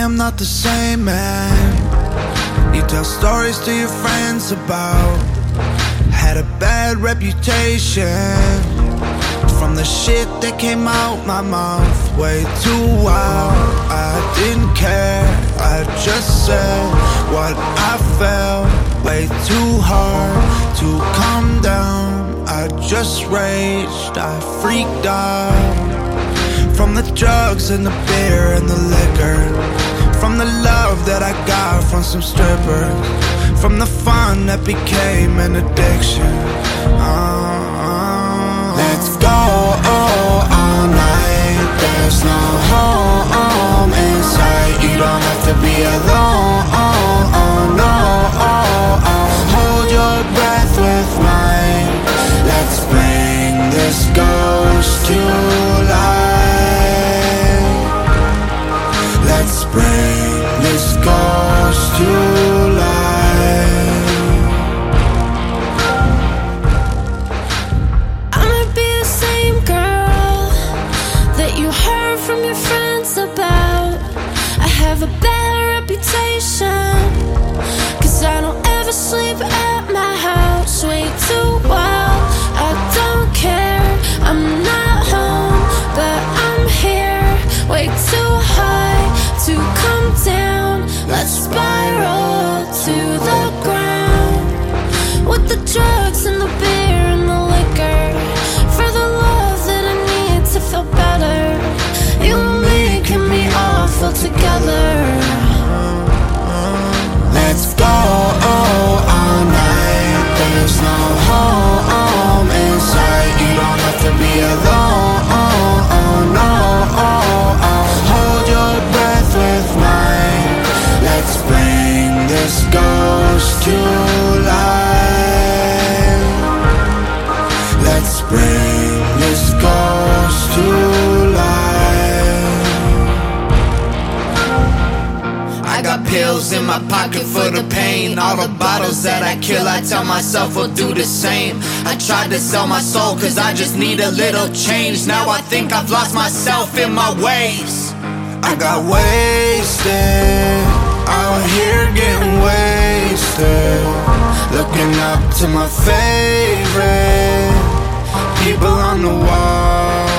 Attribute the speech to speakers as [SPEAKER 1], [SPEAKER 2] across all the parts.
[SPEAKER 1] am not the same man. You tell stories to your friends about. Had a bad reputation from the shit that came out my mouth. Way too wild. I didn't care. I just said what I felt. Way too hard to calm down. I just raged. I freaked out. From the drugs and the beer and the liquor. From the love that I got from some strippers. From the fun that became an addiction. Uh,
[SPEAKER 2] Let's go all night. There's no home in sight. You don't have
[SPEAKER 3] a bad reputation, cause I don't ever sleep at my house. Way too wild, I don't care. I'm not home, but I'm here. Way too high to come down. Let's spiral to the
[SPEAKER 2] In
[SPEAKER 4] my pocket for the pain. All the bottles that I kill, I tell myself will do the same. I tried to sell my soul cause I just need a little change. Now I think I've lost myself in my ways.
[SPEAKER 1] I got wasted. Out here getting wasted. Looking up to my favorite people on the wall.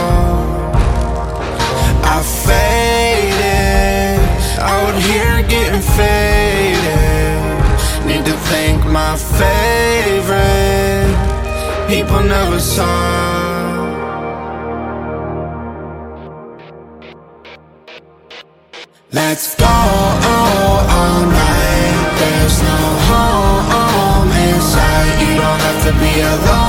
[SPEAKER 1] People never saw.
[SPEAKER 2] Let's go all night. There's no home in sight. You don't have to be alone.